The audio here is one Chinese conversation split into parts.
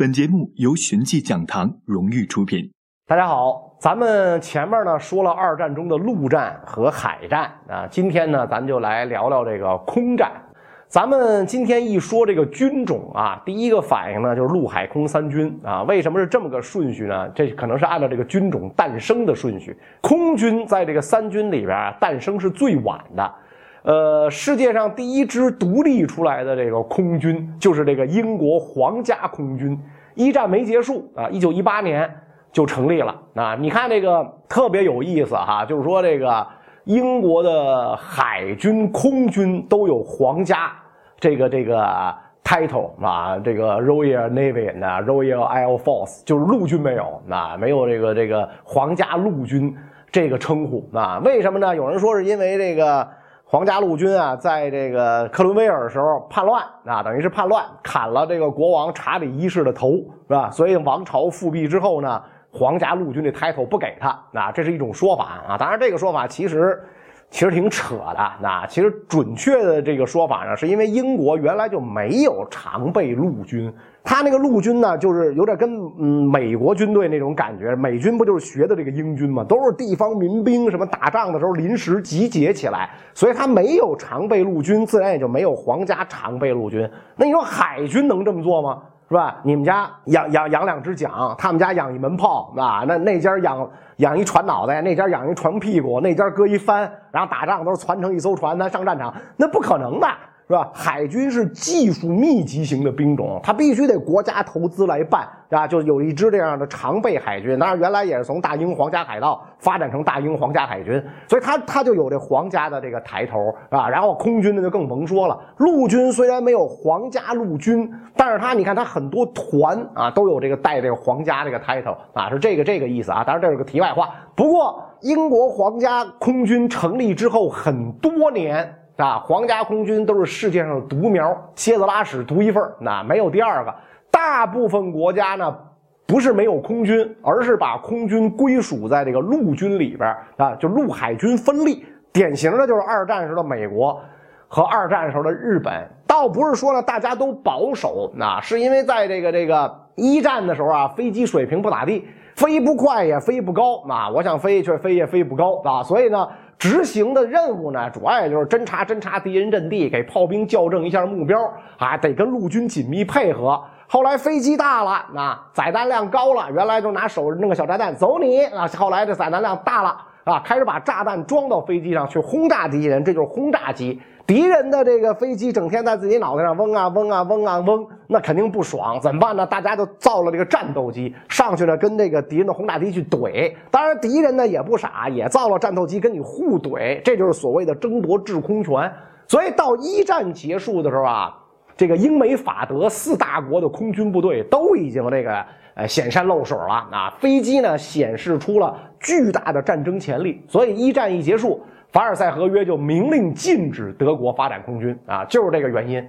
本节目由寻迹讲堂荣誉出品。大家好，咱们前面呢说了二战中的陆战和海战啊，今天呢咱就来聊聊这个空战。咱们今天一说这个军种啊，第一个反应呢就是陆海空三军啊。为什么是这么个顺序呢？这可能是按照这个军种诞生的顺序，空军在这个三军里边诞生是最晚的。呃，世界上第一支独立出来的这个空军，就是这个英国皇家空军。一战没结束啊，一九一八年就成立了。啊，你看这个特别有意思哈，就是说这个英国的海军、空军都有皇家这个这个 title 啊，这个 Royal Navy 啊，Royal Air Force，就是陆军没有啊，没有这个这个皇家陆军这个称呼啊？为什么呢？有人说是因为这个。皇家陆军啊，在这个克伦威尔的时候叛乱啊，等于是叛乱，砍了这个国王查理一世的头，是吧？所以王朝复辟之后呢，皇家陆军的 title 不给他，啊，这是一种说法啊。当然，这个说法其实其实挺扯的。那其实准确的这个说法呢，是因为英国原来就没有常备陆军。他那个陆军呢，就是有点跟嗯美国军队那种感觉。美军不就是学的这个英军吗？都是地方民兵，什么打仗的时候临时集结起来，所以他没有常备陆军，自然也就没有皇家常备陆军。那你说海军能这么做吗？是吧？你们家养养养两只桨，他们家养一门炮，啊，那那家养养一船脑袋，那家养一船屁股，那家搁一帆，然后打仗都是攒成一艘船，咱上战场，那不可能的。是吧？海军是技术密集型的兵种，它必须得国家投资来办，是吧？就有一支这样的常备海军。当然，原来也是从大英皇家海盗发展成大英皇家海军，所以它它就有这皇家的这个抬头，是吧？然后空军呢就更甭说了。陆军虽然没有皇家陆军，但是它你看它很多团啊都有这个带这个皇家这个 title 啊，是这个这个意思啊。当然这是个题外话。不过英国皇家空军成立之后很多年。啊，皇家空军都是世界上的独苗，蝎子拉屎独一份那没有第二个。大部分国家呢，不是没有空军，而是把空军归属在这个陆军里边啊，就陆海军分立。典型的就是二战时候的美国和二战时候的日本。倒不是说呢大家都保守，那是因为在这个这个一战的时候啊，飞机水平不咋地，飞不快也飞不高啊，我想飞却飞也飞不高啊，所以呢。执行的任务呢，主要也就是侦察侦察敌人阵地，给炮兵校正一下目标，啊，得跟陆军紧密配合。后来飞机大了，那载弹量高了，原来就拿手弄个小炸弹走你啊，后来这载弹量大了。啊，开始把炸弹装到飞机上去轰炸敌人，这就是轰炸机。敌人的这个飞机整天在自己脑袋上嗡啊嗡啊嗡啊嗡，那肯定不爽，怎么办呢？大家就造了这个战斗机上去了，跟这个敌人的轰炸机去怼。当然，敌人呢也不傻，也造了战斗机跟你互怼，这就是所谓的争夺制空权。所以到一战结束的时候啊，这个英美法德四大国的空军部队都已经这个。呃，显山露水了啊！飞机呢显示出了巨大的战争潜力，所以一战一结束，凡尔赛合约就明令禁止德国发展空军啊，就是这个原因。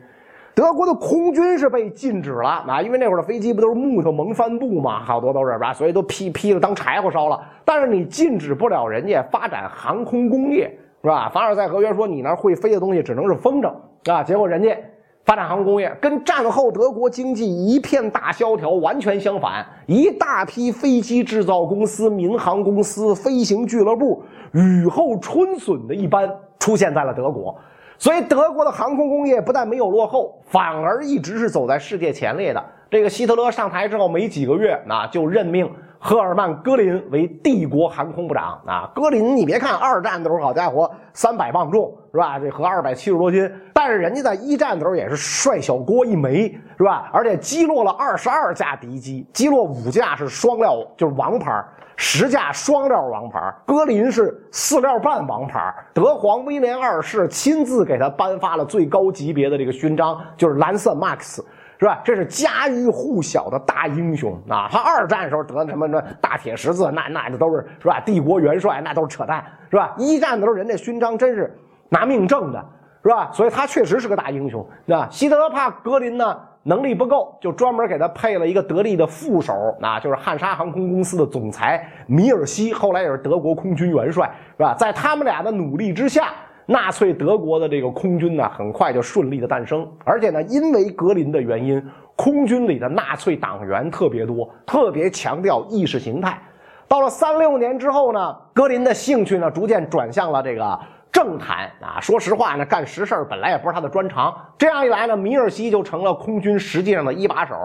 德国的空军是被禁止了啊，因为那会儿的飞机不都是木头蒙帆布嘛，好多都是吧，所以都劈劈了当柴火烧了。但是你禁止不了人家发展航空工业，是吧？凡尔赛合约说你那会飞的东西只能是风筝啊，结果人家。发展航空工业跟战后德国经济一片大萧条完全相反，一大批飞机制造公司、民航公司、飞行俱乐部雨后春笋的一般出现在了德国，所以德国的航空工业不但没有落后，反而一直是走在世界前列的。这个希特勒上台之后没几个月，那就任命。赫尔曼·戈林为帝国航空部长啊，戈林，你别看二战的时候，好家伙，三百磅重是吧？这和二百七十多斤，但是人家在一战的时候也是帅小锅一枚是吧？而且击落了二十二架敌机，击落五架是双料，就是王牌，十架双料王牌，戈林是四料半王牌。德皇威廉二世亲自给他颁发了最高级别的这个勋章，就是蓝色 Max。是吧？这是家喻户晓的大英雄啊！他二战时候得什么什么大铁十字，那那的都是是吧？帝国元帅那都是扯淡，是吧？一战的时候人家勋章真是拿命挣的，是吧？所以他确实是个大英雄，是吧？希特勒怕格林呢能力不够，就专门给他配了一个得力的副手，啊，就是汉莎航空公司的总裁米尔西，后来也是德国空军元帅，是吧？在他们俩的努力之下。纳粹德国的这个空军呢，很快就顺利的诞生，而且呢，因为格林的原因，空军里的纳粹党员特别多，特别强调意识形态。到了三六年之后呢，格林的兴趣呢逐渐转向了这个政坛啊。说实话呢，干实事本来也不是他的专长。这样一来呢，米尔西就成了空军实际上的一把手。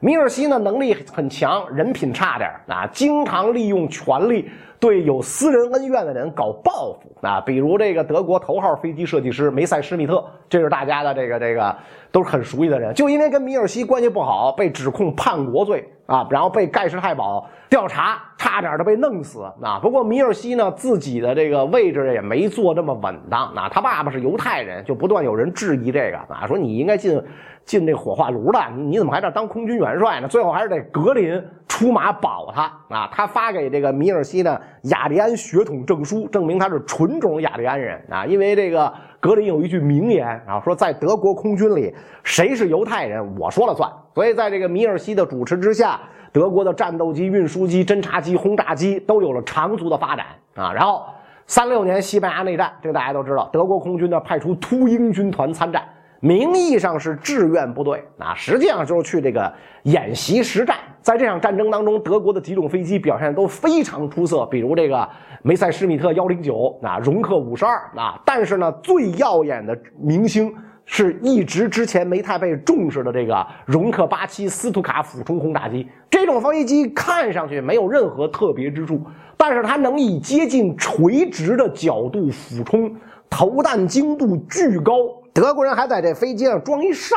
米尔西呢能力很强，人品差点啊，经常利用权力对有私人恩怨的人搞报复啊。比如这个德国头号飞机设计师梅塞施密特，这是大家的这个这个都是很熟悉的人。就因为跟米尔西关系不好，被指控叛国罪啊，然后被盖世太保调查，差点的被弄死啊。不过米尔西呢自己的这个位置也没做这么稳当啊。他爸爸是犹太人，就不断有人质疑这个啊，说你应该进。进这火化炉的，你你怎么还这当空军元帅呢？最后还是得格林出马保他啊！他发给这个米尔西呢雅利安血统证书，证明他是纯种雅利安人啊！因为这个格林有一句名言啊，说在德国空军里，谁是犹太人我说了算。所以在这个米尔西的主持之下，德国的战斗机、运输机、侦察机、轰炸机都有了长足的发展啊！然后三六年西班牙内战，这个大家都知道，德国空军呢派出秃鹰军团参战。名义上是志愿部队啊，实际上就是去这个演习实战。在这场战争当中，德国的几种飞机表现都非常出色，比如这个梅塞施米特幺零九啊，容克五十二啊。但是呢，最耀眼的明星是一直之前没太被重视的这个容克八七斯图卡俯冲轰炸机。这种飞机看上去没有任何特别之处，但是它能以接近垂直的角度俯冲，投弹精度巨高。德国人还在这飞机上装一哨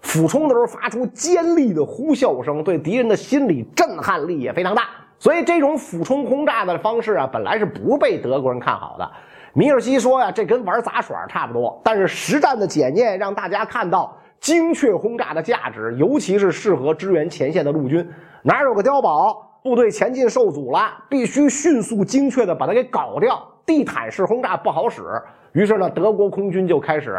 俯冲的时候发出尖利的呼啸声，对敌人的心理震撼力也非常大。所以这种俯冲轰炸的方式啊，本来是不被德国人看好的。米尔西说呀，这跟玩杂耍差不多。但是实战的检验让大家看到精确轰炸的价值，尤其是适合支援前线的陆军。哪有个碉堡，部队前进受阻了，必须迅速精确的把它给搞掉。地毯式轰炸不好使。于是呢，德国空军就开始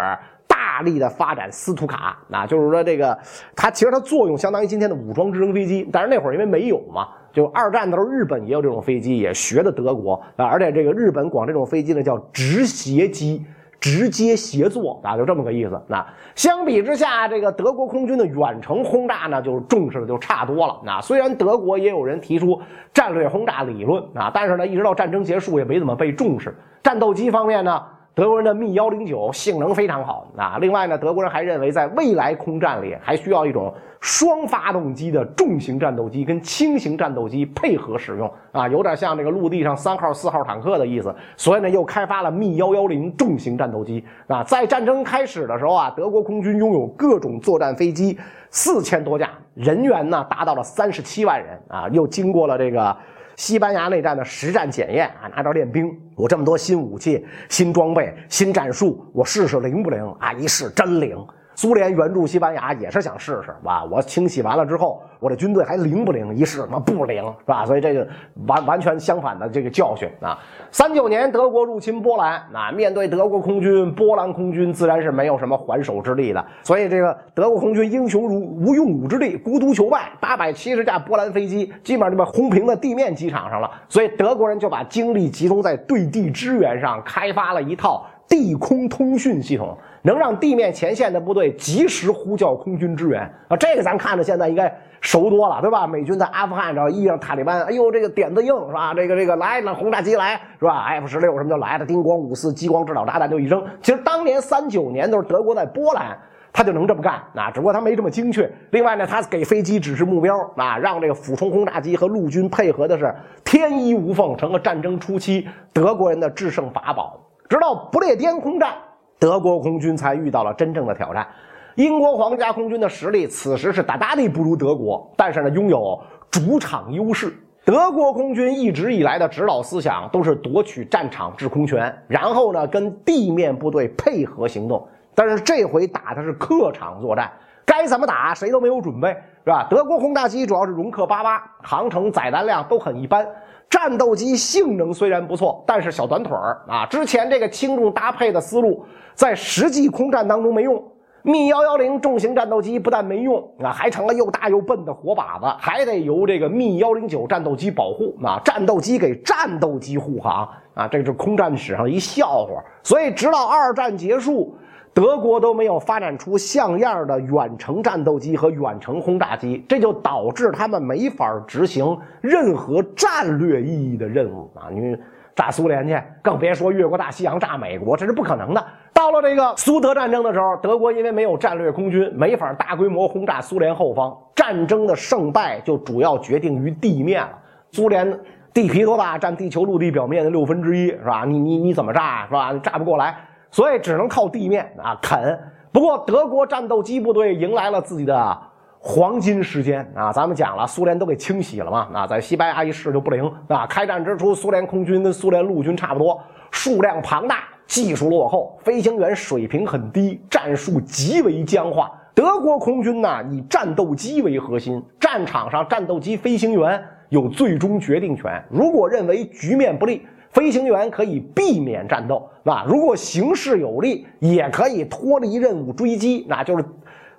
大力的发展斯图卡，啊，就是说这个它其实它作用相当于今天的武装直升飞机，但是那会儿因为没有嘛，就二战的时候日本也有这种飞机，也学的德国啊，而且这个日本管这种飞机呢叫直协机，直接协作啊，就这么个意思。那相比之下，这个德国空军的远程轰炸呢，就重视的就差多了。那虽然德国也有人提出战略轰炸理论啊，但是呢，一直到战争结束也没怎么被重视。战斗机方面呢？德国人的 Me 幺零九性能非常好啊！另外呢，德国人还认为，在未来空战里还需要一种双发动机的重型战斗机跟轻型战斗机配合使用啊，有点像这个陆地上三号、四号坦克的意思。所以呢，又开发了 Me 幺幺零重型战斗机啊。在战争开始的时候啊，德国空军拥有各种作战飞机四千多架，人员呢达到了三十七万人啊。又经过了这个。西班牙内战的实战检验啊，拿着练兵，我这么多新武器、新装备、新战术，我试试灵不灵啊？一试真灵。苏联援助西班牙也是想试试，是吧？我清洗完了之后，我这军队还灵不灵？一试，妈不灵，是吧？所以这个完完全相反的这个教训啊。三九年德国入侵波兰，那面对德国空军，波兰空军自然是没有什么还手之力的。所以这个德国空军英雄如无用武之地，孤独求败，八百七十架波兰飞机基本上就被轰平在地面机场上了。所以德国人就把精力集中在对地支援上，开发了一套地空通讯系统。能让地面前线的部队及时呼叫空军支援啊！这个咱看着现在应该熟多了，对吧？美军在阿富汗，然后遇上塔利班，哎呦，这个点子硬是吧？这个这个来，那轰炸机来是吧？F 十六什么就来了，叮咣五四激光制导炸弹就一扔。其实当年三九年都是德国在波兰，他就能这么干啊，只不过他没这么精确。另外呢，他给飞机指示目标啊，让这个俯冲轰炸机和陆军配合的是天衣无缝，成了战争初期德国人的制胜法宝。直到不列颠空战。德国空军才遇到了真正的挑战。英国皇家空军的实力此时是大大的不如德国，但是呢，拥有主场优势。德国空军一直以来的指导思想都是夺取战场制空权，然后呢，跟地面部队配合行动。但是这回打的是客场作战，该怎么打谁都没有准备，是吧？德国轰炸机主要是容克八八，航程载弹量都很一般。战斗机性能虽然不错，但是小短腿儿啊！之前这个轻重搭配的思路在实际空战当中没用。密幺幺零重型战斗机不但没用啊，还成了又大又笨的活靶子，还得由这个密幺零九战斗机保护啊！战斗机给战斗机护航啊，这是空战史上一笑话。所以直到二战结束，德国都没有发展出像样的远程战斗机和远程轰炸机，这就导致他们没法执行任何战略意义的任务啊！你炸苏联去，更别说越过大西洋炸美国，这是不可能的。到了这个苏德战争的时候，德国因为没有战略空军，没法大规模轰炸苏联后方，战争的胜败就主要决定于地面了。苏联。地皮多大？占地球陆地表面的六分之一，是吧？你你你怎么炸，是吧？炸不过来，所以只能靠地面啊啃。不过德国战斗机部队迎来了自己的黄金时间啊！咱们讲了，苏联都给清洗了嘛？啊，在西班牙一试就不灵啊！开战之初，苏联空军跟苏联陆军差不多，数量庞大，技术落后，飞行员水平很低，战术极为僵化。德国空军呢，以战斗机为核心，战场上战斗机飞行员。有最终决定权。如果认为局面不利，飞行员可以避免战斗，那如果形势有利，也可以脱离任务追击，那就是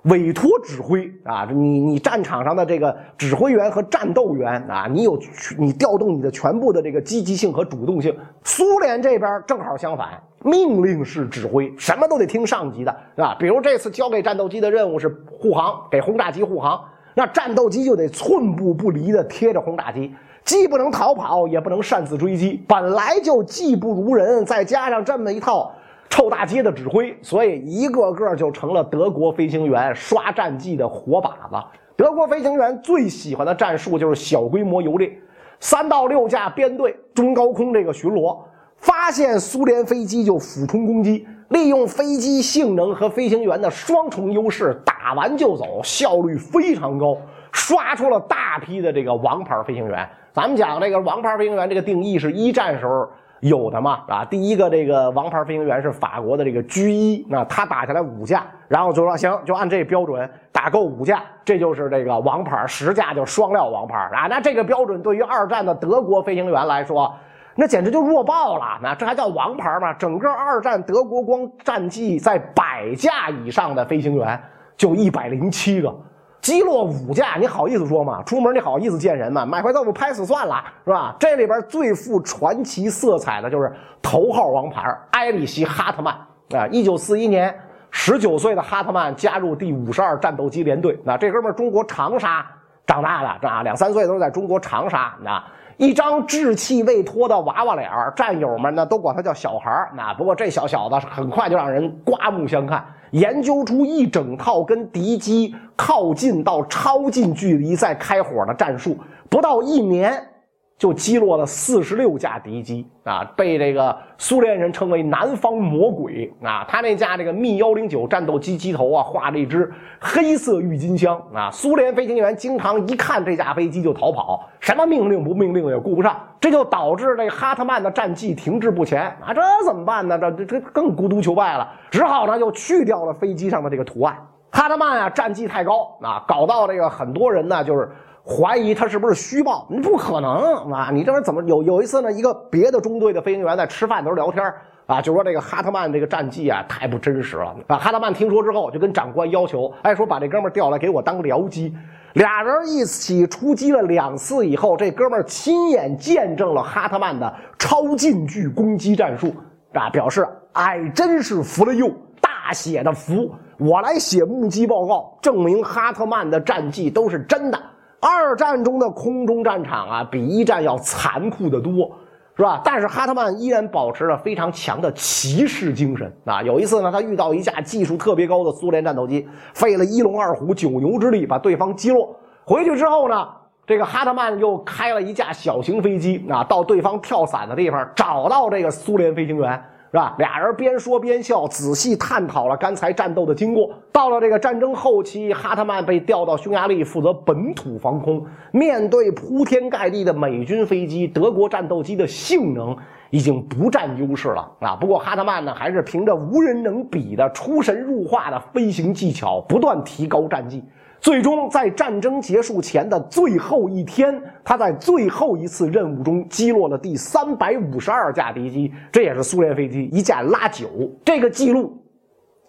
委托指挥啊。你你战场上的这个指挥员和战斗员啊，你有你调动你的全部的这个积极性和主动性。苏联这边正好相反，命令式指挥，什么都得听上级的，是吧？比如这次交给战斗机的任务是护航，给轰炸机护航。那战斗机就得寸步不离地贴着轰炸机，既不能逃跑，也不能擅自追击，本来就技不如人，再加上这么一套臭大街的指挥，所以一个个就成了德国飞行员刷战绩的活靶子。德国飞行员最喜欢的战术就是小规模游猎，三到六架编队中高空这个巡逻，发现苏联飞机就俯冲攻击。利用飞机性能和飞行员的双重优势，打完就走，效率非常高，刷出了大批的这个王牌飞行员。咱们讲这个王牌飞行员这个定义是一战时候有的嘛？啊，第一个这个王牌飞行员是法国的这个 G 一，那他打下来五架，然后就说行，就按这标准打够五架，这就是这个王牌，十架就双料王牌啊。那这个标准对于二战的德国飞行员来说。那简直就弱爆了！那这还叫王牌吗？整个二战德国光战绩在百架以上的飞行员就一百零七个，击落五架，你好意思说吗？出门你好意思见人吗？买块豆腐拍死算了，是吧？这里边最富传奇色彩的就是头号王牌埃里希·哈特曼啊！一九四一年，十九岁的哈特曼加入第五十二战斗机联队。那这哥们儿中国长沙长大的，啊，两三岁都是在中国长沙啊。一张稚气未脱的娃娃脸战友们呢都管他叫小孩儿。那不过这小小子很快就让人刮目相看，研究出一整套跟敌机靠近到超近距离再开火的战术，不到一年。就击落了四十六架敌机啊，被这个苏联人称为“南方魔鬼”啊。他那架这个密幺零九战斗机机头啊，画了一只黑色郁金香啊。苏联飞行员经常一看这架飞机就逃跑，什么命令不命令也顾不上，这就导致这哈特曼的战绩停滞不前啊。这怎么办呢？这这这更孤独求败了，只好呢又去掉了飞机上的这个图案。哈特曼啊，战绩太高啊，搞到这个很多人呢就是。怀疑他是不是虚报？你不可能啊！你这玩意怎么有有一次呢？一个别的中队的飞行员在吃饭的时候聊天啊，就说这个哈特曼这个战绩啊太不真实了啊！哈特曼听说之后就跟长官要求，哎，说把这哥们调来给我当僚机。俩人一起出击了两次以后，这哥们亲眼见证了哈特曼的超近距攻击战术啊，表示哎，真是服了又大写的服！我来写目击报告，证明哈特曼的战绩都是真的。二战中的空中战场啊，比一战要残酷得多，是吧？但是哈特曼依然保持了非常强的骑士精神啊！有一次呢，他遇到一架技术特别高的苏联战斗机，费了一龙二虎九牛之力把对方击落。回去之后呢，这个哈特曼又开了一架小型飞机啊，到对方跳伞的地方找到这个苏联飞行员。是吧？俩人边说边笑，仔细探讨了刚才战斗的经过。到了这个战争后期，哈特曼被调到匈牙利负责本土防空。面对铺天盖地的美军飞机，德国战斗机的性能已经不占优势了啊！不过哈特曼呢，还是凭着无人能比的出神入化的飞行技巧，不断提高战绩。最终，在战争结束前的最后一天，他在最后一次任务中击落了第三百五十二架敌机，这也是苏联飞机一架拉九，这个记录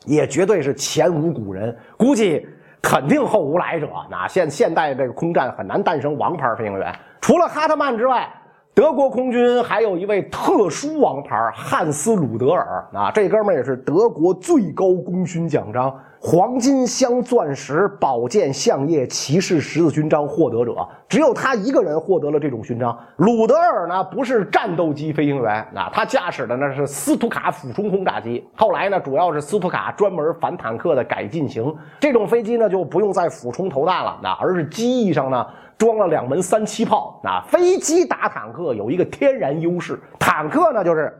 也绝对是前无古人，估计肯定后无来者。那现现代这个空战很难诞生王牌飞行员，除了哈特曼之外，德国空军还有一位特殊王牌汉斯·鲁德尔。啊，这哥们儿也是德国最高功勋奖章——黄金镶钻石宝剑相叶骑士十字勋章获得者。只有他一个人获得了这种勋章。鲁德尔呢，不是战斗机飞行员啊，他驾驶的呢是斯图卡俯冲轰炸机。后来呢，主要是斯图卡专门反坦克的改进型。这种飞机呢，就不用再俯冲投弹了，啊，而是机翼上呢。装了两门三七炮啊！飞机打坦克有一个天然优势，坦克呢就是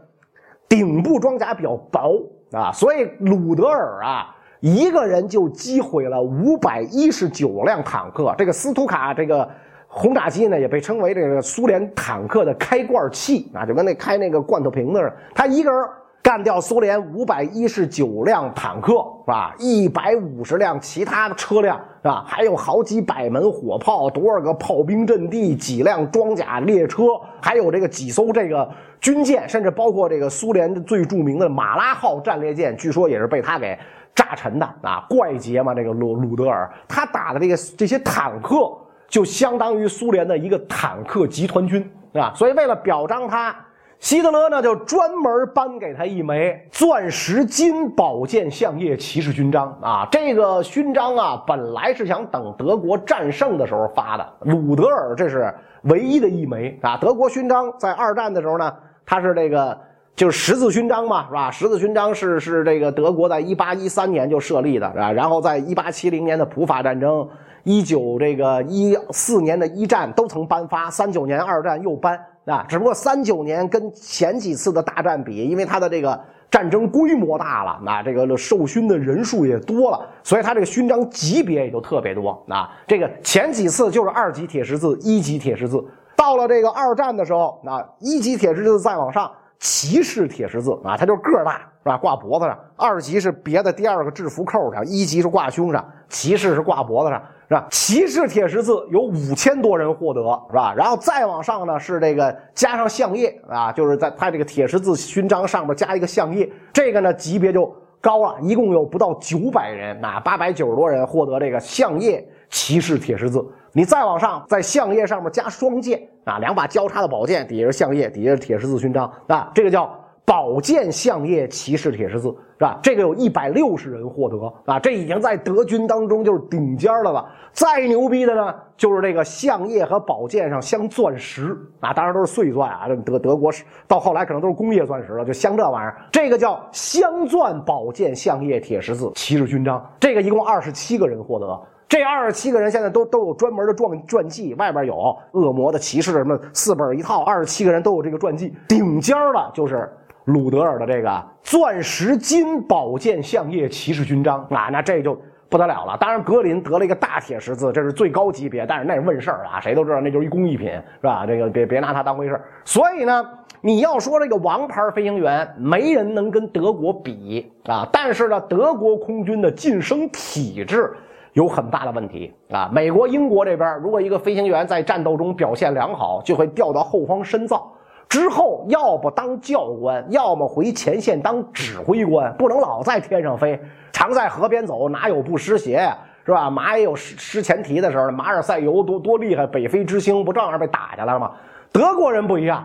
顶部装甲比较薄啊，所以鲁德尔啊一个人就击毁了五百一十九辆坦克。这个斯图卡这个轰炸机呢也被称为这个苏联坦克的开罐器啊，就跟那开那个罐头瓶子似的，他一个人。干掉苏联五百一十九辆坦克，是吧？一百五十辆其他的车辆，是吧？还有好几百门火炮，多少个炮兵阵地，几辆装甲列车，还有这个几艘这个军舰，甚至包括这个苏联最著名的马拉号战列舰，据说也是被他给炸沉的啊！怪杰嘛，这个鲁鲁德尔，他打的这个这些坦克，就相当于苏联的一个坦克集团军，是吧？所以为了表彰他。希特勒呢，就专门颁给他一枚钻石金宝剑相叶骑士勋章啊！这个勋章啊，本来是想等德国战胜的时候发的。鲁德尔这是唯一的一枚啊！德国勋章在二战的时候呢，它是这个就是十字勋章嘛，是吧？十字勋章是是这个德国在一八一三年就设立的，是吧？然后在一八七零年的普法战争，一九这个一四年的一战都曾颁发，三九年二战又颁。啊，只不过三九年跟前几次的大战比，因为它的这个战争规模大了，那这个受勋的人数也多了，所以它这个勋章级别也就特别多。啊，这个前几次就是二级铁十字、一级铁十字，到了这个二战的时候，啊，一级铁十字再往上，骑士铁十字啊，它就个大是吧？挂脖子上。二级是别在第二个制服扣上，一级是挂胸上，骑士是挂脖子上。是吧？骑士铁十字有五千多人获得，是吧？然后再往上呢，是这个加上相叶啊，就是在他这个铁十字勋章上面加一个相叶，这个呢级别就高了，一共有不到九百人，那八百九十多人获得这个相叶骑士铁十字。你再往上，在相叶上面加双剑啊，两把交叉的宝剑，底下是相叶，底下是铁十字勋章啊，这个叫。宝剑相叶骑士铁十字是吧？这个有一百六十人获得啊，这已经在德军当中就是顶尖的了。再牛逼的呢，就是这个相叶和宝剑上镶钻石啊，当然都是碎钻啊。这德德国是到后来可能都是工业钻石了，就镶这玩意儿。这个叫镶钻宝剑相叶铁十字骑士勋章，这个一共二十七个人获得。这二十七个人现在都都有专门的传传记，外边有恶魔的骑士什么四本一套，二十七个人都有这个传记。顶尖的就是。鲁德尔的这个钻石金宝剑相叶骑士勋章啊，那这就不得了了。当然，格林得了一个大铁十字，这是最高级别，但是那是问事儿啊，谁都知道那就是一工艺品，是吧？这个别别拿它当回事儿。所以呢，你要说这个王牌飞行员，没人能跟德国比啊。但是呢，德国空军的晋升体制有很大的问题啊。美国、英国这边，如果一个飞行员在战斗中表现良好，就会调到后方深造。之后，要不当教官，要么回前线当指挥官，不能老在天上飞，常在河边走，哪有不湿鞋？是吧？马也有失失前蹄的时候，马尔赛尤多多厉害，北非之星不照样被打下来了吗？德国人不一样，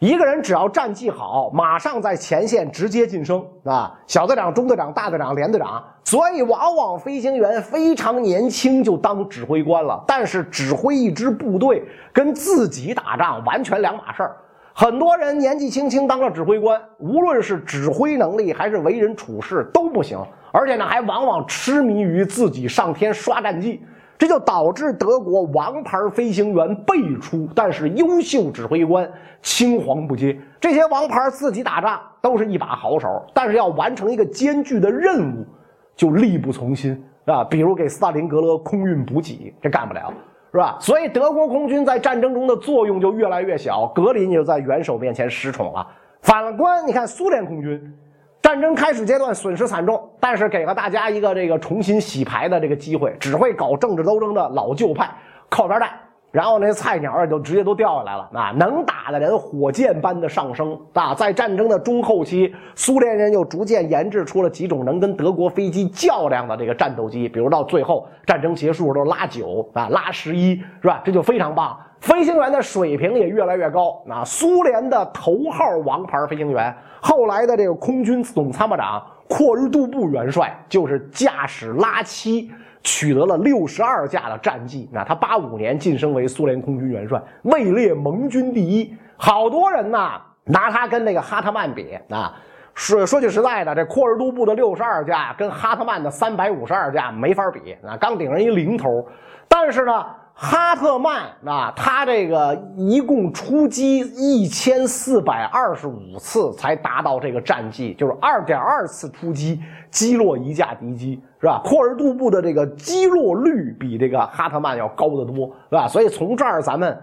一个人只要战绩好，马上在前线直接晋升啊，小队长、中队长、大队长、连队长。所以，往往飞行员非常年轻就当指挥官了。但是，指挥一支部队跟自己打仗完全两码事儿。很多人年纪轻轻当了指挥官，无论是指挥能力还是为人处事都不行，而且呢还往往痴迷于自己上天刷战绩，这就导致德国王牌飞行员辈出，但是优秀指挥官青黄不接。这些王牌自己打仗都是一把好手，但是要完成一个艰巨的任务，就力不从心啊。比如给斯大林格勒空运补给，这干不了。是吧？所以德国空军在战争中的作用就越来越小，格林就在元首面前失宠了。反观你看苏联空军，战争开始阶段损失惨重，但是给了大家一个这个重新洗牌的这个机会。只会搞政治斗争的老旧派靠边站然后那些菜鸟就直接都掉下来了啊！能打的人火箭般的上升啊！在战争的中后期，苏联人又逐渐研制出了几种能跟德国飞机较量的这个战斗机，比如到最后战争结束都拉九啊，拉十一是吧？这就非常棒，飞行员的水平也越来越高啊！苏联的头号王牌飞行员，后来的这个空军总参谋长阔日杜布元帅就是驾驶拉七。取得了六十二架的战绩，那他八五年晋升为苏联空军元帅，位列盟军第一。好多人呐拿他跟那个哈特曼比啊，说说句实在的，这库尔杜布的六十二架跟哈特曼的三百五十二架没法比啊，刚顶上一零头。但是呢。哈特曼啊，他这个一共出击一千四百二十五次才达到这个战绩，就是二点二次出击击落一架敌机，是吧？库尔杜布的这个击落率比这个哈特曼要高得多，是吧？所以从这儿咱们。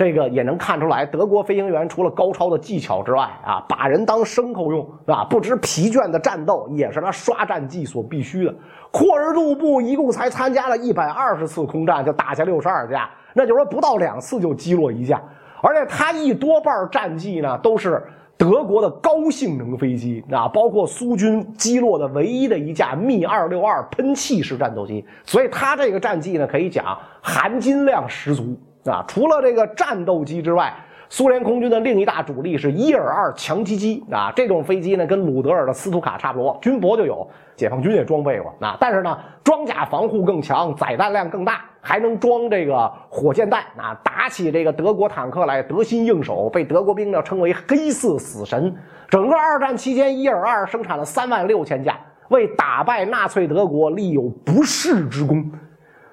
这个也能看出来，德国飞行员除了高超的技巧之外，啊，把人当牲口用，啊，不知疲倦的战斗也是他刷战绩所必须的。霍尔杜布一共才参加了一百二十次空战，就打下六十二架，那就是说不到两次就击落一架，而且他一多半战绩呢都是德国的高性能飞机，啊，包括苏军击落的唯一的一架密二六二喷气式战斗机，所以他这个战绩呢可以讲含金量十足。啊，除了这个战斗机之外，苏联空军的另一大主力是伊尔二强击机啊。这种飞机呢，跟鲁德尔的斯图卡差不多，军博就有，解放军也装备过。啊，但是呢，装甲防护更强，载弹量更大，还能装这个火箭弹啊。打起这个德国坦克来得心应手，被德国兵呢称为“黑色死神”。整个二战期间，伊尔二生产了三万六千架，为打败纳粹德国立有不世之功。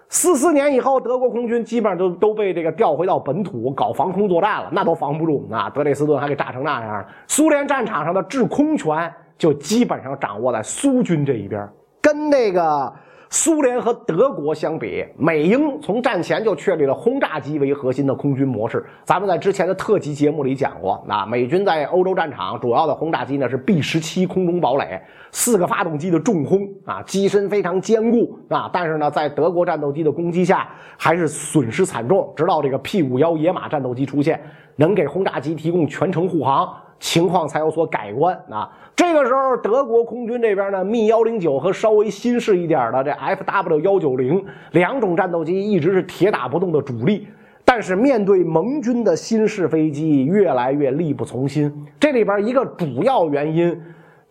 四四年以后，德国空军基本上都都被这个调回到本土搞防空作战了，那都防不住啊！德累斯顿还给炸成那样了。苏联战场上的制空权就基本上掌握在苏军这一边，跟那个。苏联和德国相比，美英从战前就确立了轰炸机为核心的空军模式。咱们在之前的特辑节目里讲过，那美军在欧洲战场主要的轰炸机呢是 B 十七空中堡垒，四个发动机的重轰啊，机身非常坚固啊，但是呢，在德国战斗机的攻击下还是损失惨重。直到这个 P 五幺野马战斗机出现，能给轰炸机提供全程护航。情况才有所改观啊！这个时候，德国空军这边呢 m 幺零九和稍微新式一点的这 FW 幺九零两种战斗机一直是铁打不动的主力。但是面对盟军的新式飞机，越来越力不从心。这里边一个主要原因，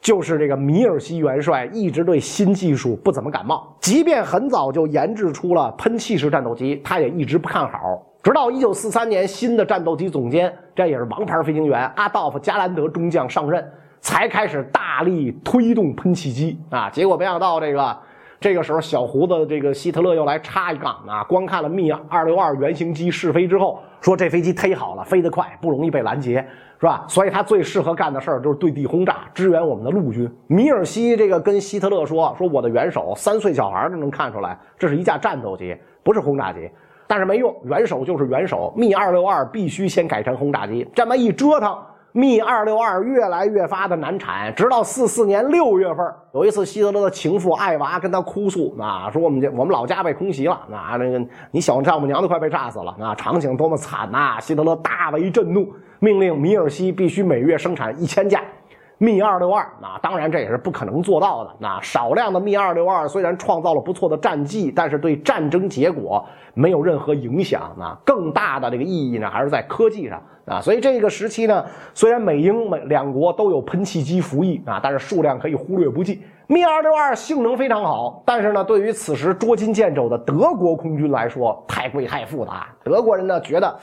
就是这个米尔西元帅一直对新技术不怎么感冒。即便很早就研制出了喷气式战斗机，他也一直不看好。直到一九四三年，新的战斗机总监，这也是王牌飞行员阿道夫·加兰德中将上任，才开始大力推动喷气机啊。结果没想到，这个这个时候小胡子这个希特勒又来插一杠啊。观看了密二六二原型机试飞之后，说这飞机忒好了，飞得快，不容易被拦截，是吧？所以他最适合干的事儿就是对地轰炸，支援我们的陆军。米尔西这个跟希特勒说：“说我的元首三岁小孩都能看出来，这是一架战斗机，不是轰炸机。”但是没用，元首就是元首。密二六二必须先改成轰炸机。这么一折腾，密二六二越来越发的难产。直到四四年六月份，有一次希特勒的情妇艾娃跟他哭诉啊，说我们家我们老家被空袭了，啊，那个你小丈母娘都快被炸死了，啊，场景多么惨呐！希特勒大为震怒，命令米尔西必须每月生产一千架。密二六二，啊当然这也是不可能做到的。那少量的密二六二虽然创造了不错的战绩，但是对战争结果没有任何影响。啊，更大的这个意义呢，还是在科技上啊。所以这个时期呢，虽然美英美两国都有喷气机服役啊，但是数量可以忽略不计。密二六二性能非常好，但是呢，对于此时捉襟见肘的德国空军来说，太贵太复杂。德国人呢觉得。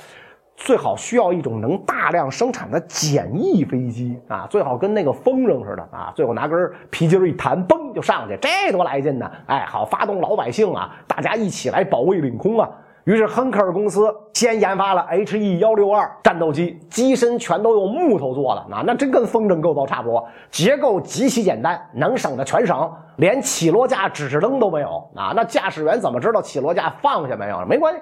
最好需要一种能大量生产的简易飞机啊，最好跟那个风筝似的啊，最后拿根皮筋一弹，嘣就上去，这多来劲呢！哎，好发动老百姓啊，大家一起来保卫领空啊。于是亨克尔公司先研发了 H E 幺六二战斗机，机身全都用木头做的啊，那真跟风筝构造差不多，结构极其简单，能省的全省，连起落架指示灯都没有啊。那驾驶员怎么知道起落架放下没有？没关系。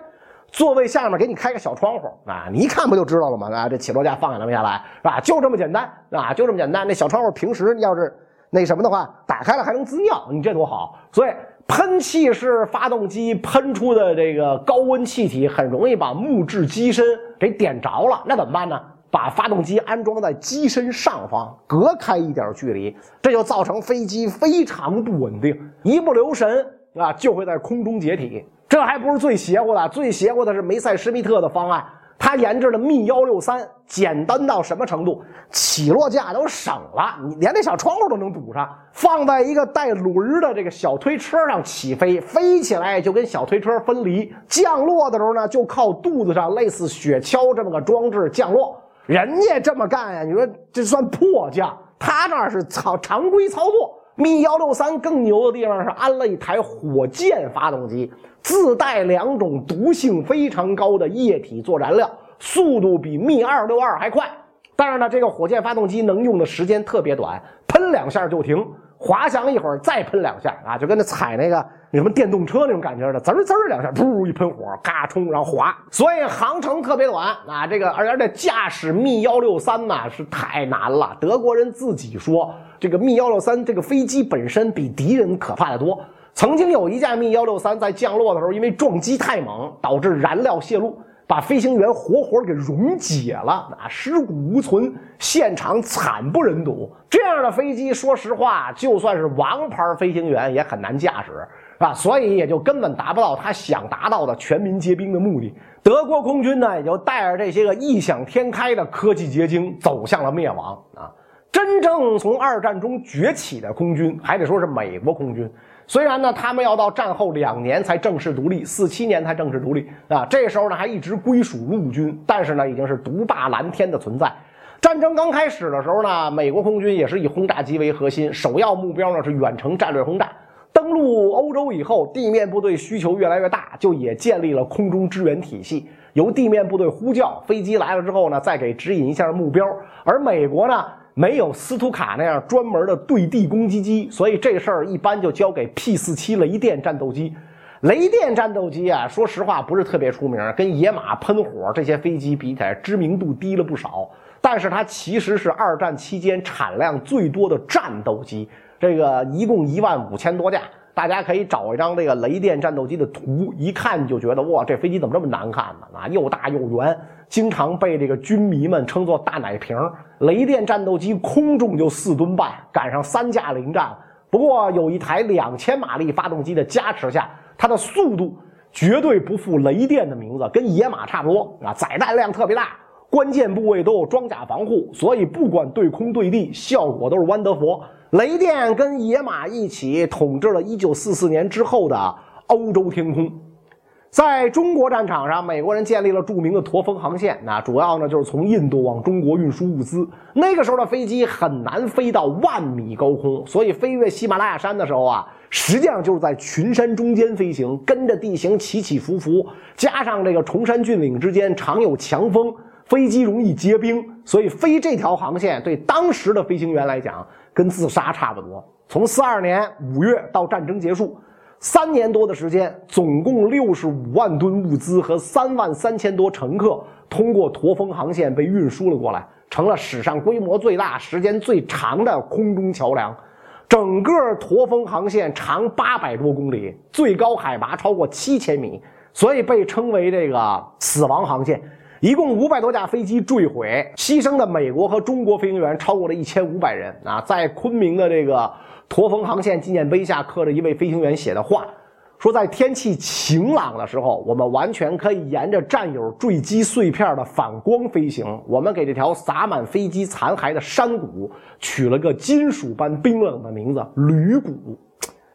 座位下面给你开个小窗户啊，你一看不就知道了吗？啊，这起落架放下来没下来是吧？就这么简单啊，就这么简单。那小窗户平时要是那什么的话，打开了还能滋尿，你这多好。所以喷气式发动机喷出的这个高温气体很容易把木质机身给点着了，那怎么办呢？把发动机安装在机身上方，隔开一点距离，这就造成飞机非常不稳定，一不留神啊就会在空中解体。这还不是最邪乎的，最邪乎的是梅赛施密特的方案。他研制的密幺六三简单到什么程度？起落架都省了，你连那小窗户都能堵上，放在一个带轮的这个小推车上起飞，飞起来就跟小推车分离，降落的时候呢就靠肚子上类似雪橇这么个装置降落。人家这么干呀，你说这算迫降？他那是操常规操作。密幺六三更牛的地方是安了一台火箭发动机。自带两种毒性非常高的液体做燃料，速度比密二六二还快。但是呢，这个火箭发动机能用的时间特别短，喷两下就停，滑翔一会儿再喷两下啊，就跟那踩那个什么电动车那种感觉似的，滋滋两下，噗一喷火，嘎冲，然后滑，所以航程特别短啊。这个而且驾驶密幺六三呢是太难了，德国人自己说，这个密幺六三这个飞机本身比敌人可怕的多。曾经有一架密幺六三在降落的时候，因为撞击太猛，导致燃料泄露，把飞行员活活给溶解了，啊，尸骨无存，现场惨不忍睹。这样的飞机，说实话，就算是王牌飞行员也很难驾驶，是吧？所以也就根本达不到他想达到的全民皆兵的目的。德国空军呢，也就带着这些个异想天开的科技结晶，走向了灭亡啊！真正从二战中崛起的空军，还得说是美国空军。虽然呢，他们要到战后两年才正式独立，四七年才正式独立啊。这时候呢，还一直归属陆军，但是呢，已经是独霸蓝天的存在。战争刚开始的时候呢，美国空军也是以轰炸机为核心，首要目标呢是远程战略轰炸。登陆欧洲以后，地面部队需求越来越大，就也建立了空中支援体系，由地面部队呼叫飞机来了之后呢，再给指引一下目标。而美国呢？没有斯图卡那样专门的对地攻击机，所以这事儿一般就交给 P-47 雷电战斗机。雷电战斗机啊，说实话不是特别出名，跟野马、喷火这些飞机比起来，知名度低了不少。但是它其实是二战期间产量最多的战斗机，这个一共一万五千多架。大家可以找一张这个雷电战斗机的图，一看就觉得哇，这飞机怎么这么难看呢？啊，又大又圆，经常被这个军迷们称作“大奶瓶”。雷电战斗机空重就四吨半，赶上三架临战。不过有一台两千马力发动机的加持下，它的速度绝对不负雷电的名字，跟野马差不多啊。载弹量特别大，关键部位都有装甲防护，所以不管对空对地，效果都是弯德佛。雷电跟野马一起统治了1944年之后的欧洲天空，在中国战场上，美国人建立了著名的驼峰航线，那主要呢就是从印度往中国运输物资。那个时候的飞机很难飞到万米高空，所以飞越喜马拉雅山的时候啊，实际上就是在群山中间飞行，跟着地形起起伏伏，加上这个崇山峻岭之间常有强风，飞机容易结冰，所以飞这条航线对当时的飞行员来讲。跟自杀差不多。从四二年五月到战争结束，三年多的时间，总共六十五万吨物资和三万三千多乘客通过驼峰航线被运输了过来，成了史上规模最大、时间最长的空中桥梁。整个驼峰航线长八百多公里，最高海拔超过七千米，所以被称为这个“死亡航线”。一共五百多架飞机坠毁，牺牲的美国和中国飞行员超过了一千五百人啊！在昆明的这个驼峰航线纪念碑下刻着一位飞行员写的话，说在天气晴朗的时候，我们完全可以沿着战友坠机碎片的反光飞行。我们给这条洒满飞机残骸的山谷取了个金属般冰冷的名字——铝谷，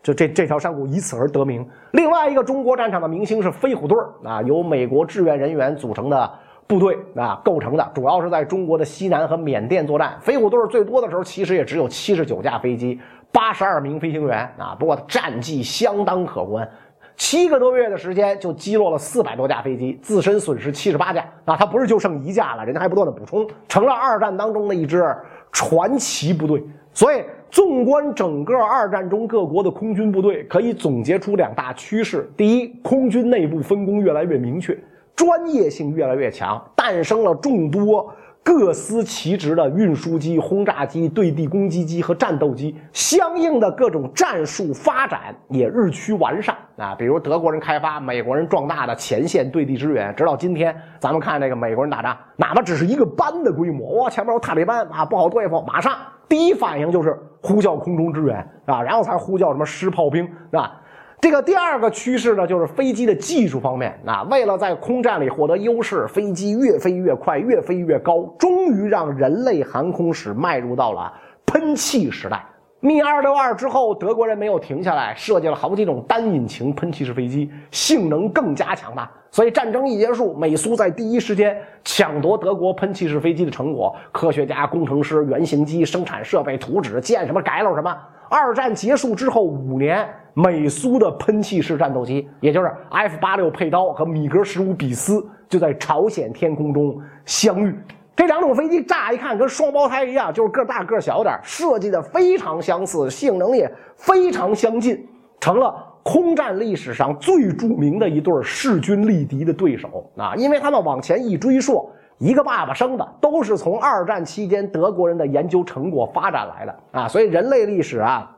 就这这条山谷以此而得名。另外一个中国战场的明星是飞虎队啊，由美国志愿人员组成的。部队啊构成的，主要是在中国的西南和缅甸作战。飞虎队最多的时候，其实也只有七十九架飞机，八十二名飞行员啊。不过战绩相当可观，七个多月的时间就击落了四百多架飞机，自身损失七十八架。啊，他不是就剩一架了，人家还不断的补充，成了二战当中的一支传奇部队。所以，纵观整个二战中各国的空军部队，可以总结出两大趋势：第一，空军内部分工越来越明确。专业性越来越强，诞生了众多各司其职的运输机、轰炸机、对地攻击机和战斗机，相应的各种战术发展也日趋完善啊。比如德国人开发、美国人壮大的前线对地支援，直到今天，咱们看这个美国人打仗，哪怕只是一个班的规模，哇，前面有塔利班啊，不好对付，马上第一反应就是呼叫空中支援啊，然后才呼叫什么师炮兵是啊。这个第二个趋势呢，就是飞机的技术方面啊，为了在空战里获得优势，飞机越飞越快，越飞越高，终于让人类航空史迈入到了喷气时代。密二六二之后，德国人没有停下来，设计了好几种单引擎喷气式飞机，性能更加强大。所以战争一结束，美苏在第一时间抢夺德国喷气式飞机的成果，科学家、工程师、原型机、生产设备、图纸，建什么改了什么。二战结束之后五年，美苏的喷气式战斗机，也就是 F 八六佩刀和米格十五比斯，就在朝鲜天空中相遇。这两种飞机乍一看跟双胞胎一样，就是个大个小点设计的非常相似，性能也非常相近，成了空战历史上最著名的一对势均力敌的对手啊！因为他们往前一追溯。一个爸爸生的，都是从二战期间德国人的研究成果发展来的啊，所以人类历史啊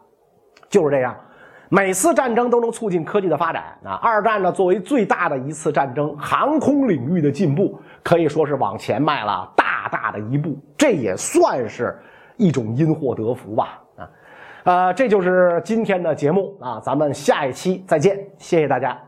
就是这样，每次战争都能促进科技的发展啊。二战呢，作为最大的一次战争，航空领域的进步可以说是往前迈了大大的一步，这也算是一种因祸得福吧啊。呃，这就是今天的节目啊，咱们下一期再见，谢谢大家。